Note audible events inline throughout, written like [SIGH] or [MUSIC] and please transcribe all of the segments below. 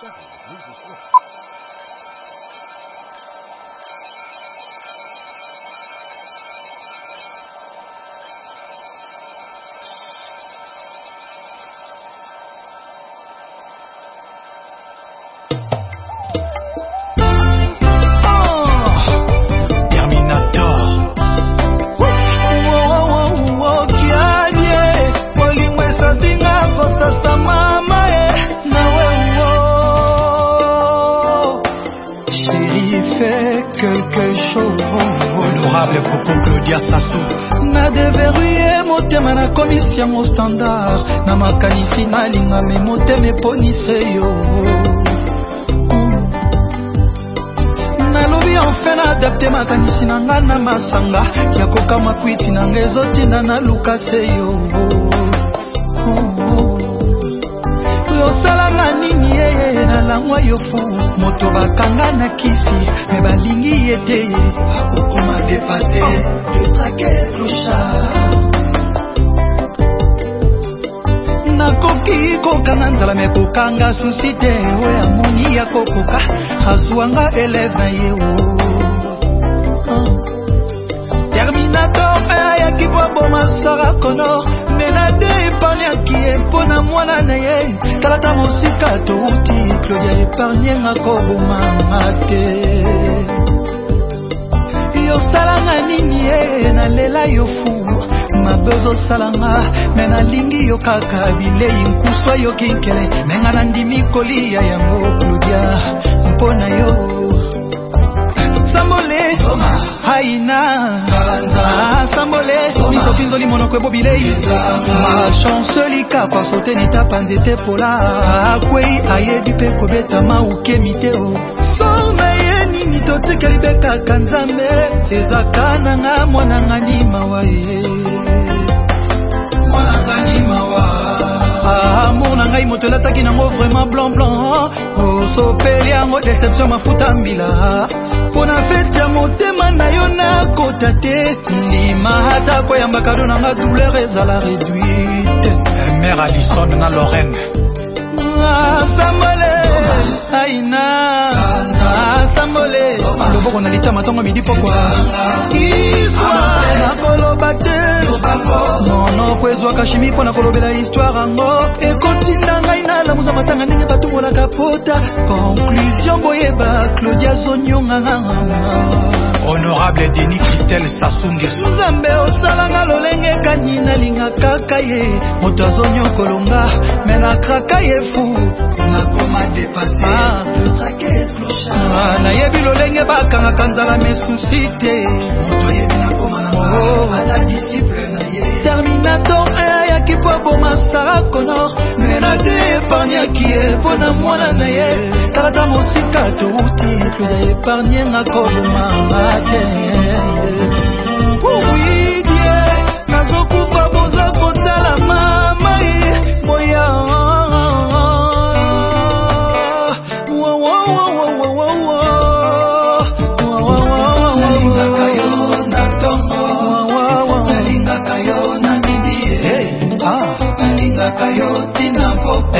这样也不是不 honorable koko claudia saso nadeveruye motema nakomisi yango standard na makanisi nalinga me motema eponise yo nalobi enfin naadapte makanisi na ngai na masanga ya kokama kwiti na ngai ezotinda na lukase yo osala yango yo fu moto bakanga na kisi me balingi ye te akokoma depase detrake ah, clocha nakoki kokanga nzala me kokanga susi te oyo amoni akokoka azwanga eleve na ye oh. ah. terminator ayaki po aboma sara kono na mwana na ye talata mosika touti klodia epargnenga kobomama te yosalanga nini ye nalela yo fu mabezo osalanga me nalingi yo kaka bilei nkusu ayokinkele me nga nandimi kolia yango klodia mpo na yo sambolesoma haina nzoli monoko ebobile machance likakwa soteni tapande te pola akwei ayebi mpe kobeta maukemi te o soma ye nini totikeli be kaka nzambe ezaka nanga mwananga nimawa ye amour ah, na ngai moto elataki nango vraiment blanc blanc osopeli yango deception mafuta mbila mpo na fete ya motema na yo nako te ndima ata koyamba kado na nga douleur ezala réduite mer alison na lorraine ah, samuele aina samuele loboko na litama ntongo midi pokwa kiswa nakoloba te monoko ezwaka shimi mpo na kolobela histware yango ekotina toza matanga ndenge batungolaka pota conclusion boyeba claudia zonyonga honorable denis christel sasunges nzambe osalanga lolenge kani nalinga kaka ye moto azonyokolonga me nakraka ye fu ah, ah, ah, nayebi lolenge bakangaka nzala mesusi te oh. terminator epargnaki ye mpo na mwana na ye talata mosika touti ya epargnenga kolumama te oyidie nazokufa boza kotala mamai moya nalingaka yo na midi ah. nalingaka yo tina pope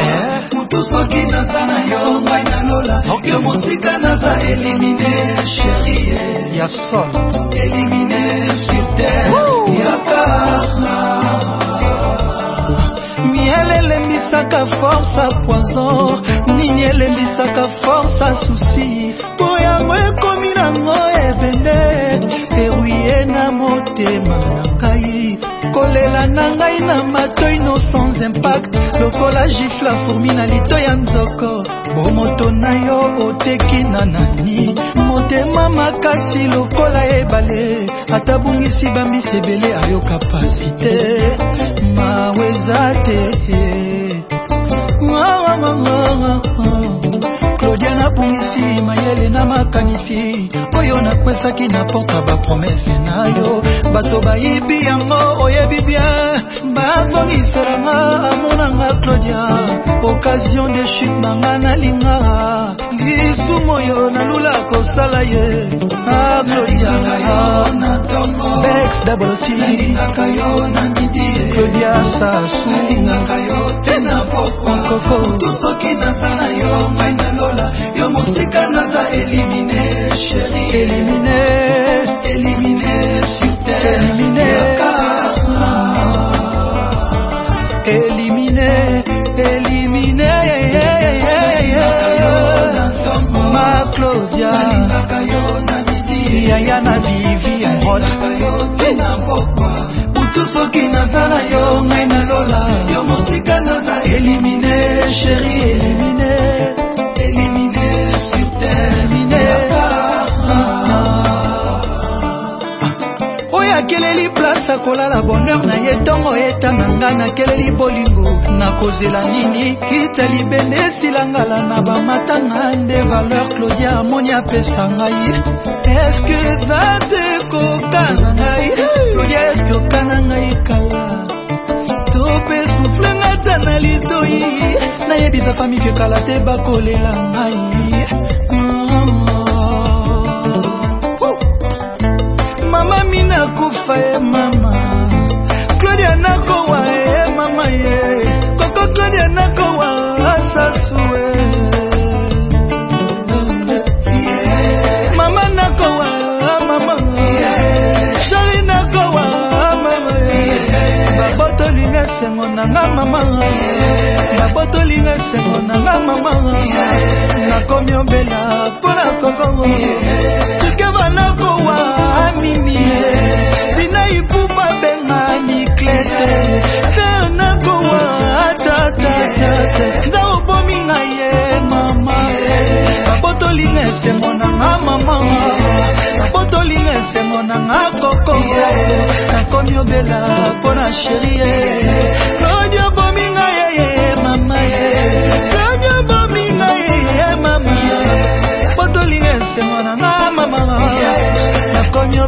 naza na yo ngai nalola yo mosika naza elimine sherie ya sol elimine sur terre ya karna miel elembisaka force a poison nini elembisaka force a susi mpo yango ekomi nango ebende eruye na motema na ngai kolela na ngai na matoino sans impact lokola gifla fourmi na lito ya nzoko bomoto na yo oteki na nani motema makasi lokola ebale ata bungisi bambisi ebele ayoka pasi te maweza te claudia nabungisi mayele na makanisi oyo nakwesaki napoka bapromese na yo bato bayibi yango oyebi bien bazongiselanga amonanga claudia occasion de chute nanga nalinga lisumu oyo nalula kosala ye aglodiabex double t claudia sasu onkoko terre chérie éliminée Éliminée sur terre oyo akeleli place akolala bonheur na ye ntongo etanga ngai nakeleli bolingo nakozela nini kita libende esilangala na bamatanga nde valeur claudia amoni apesa ngai eske zate kokana ngai claudia eske okana ngai kala tope suflenga ta na lidoi nayebisa fami ke kala te bakolela ngai sengo nanga mama nabotolinga sengo nanga mama nakomi obela mpo na kongo sike bana kowa amini tina ipupa benga niklete tena kowa atatata nza obomi nga ye mama nabotolinga sengo nanga mama nabotolinga sengo nanga koko nakomi obela mpo na sherie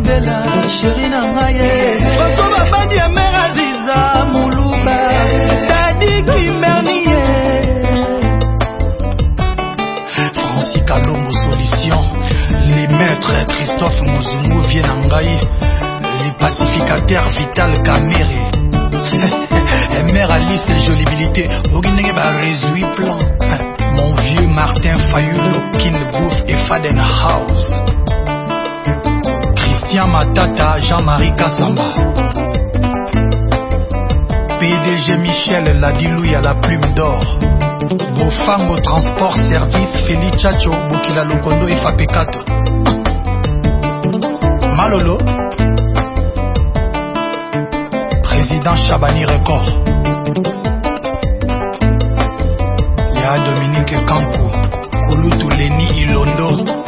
nobela sheri na ya solution les maîtres christophe mozumu vie na les pacificateurs vital kamere [LAUGHS] mère alice jolibilité oki ba résuit plan mon vieux martin Fayulu Kinbouf et faden house Tiens ma tata, Jean-Marie Kassamba. PDG Michel Ladilouille à la plume d'or. femmes au Transport Service Félix Chacho Bukila Lokondo et Fapekato. Malolo. Président Chabani Record. Ya Dominique Kankou. Kouloutou Leni Ilondo.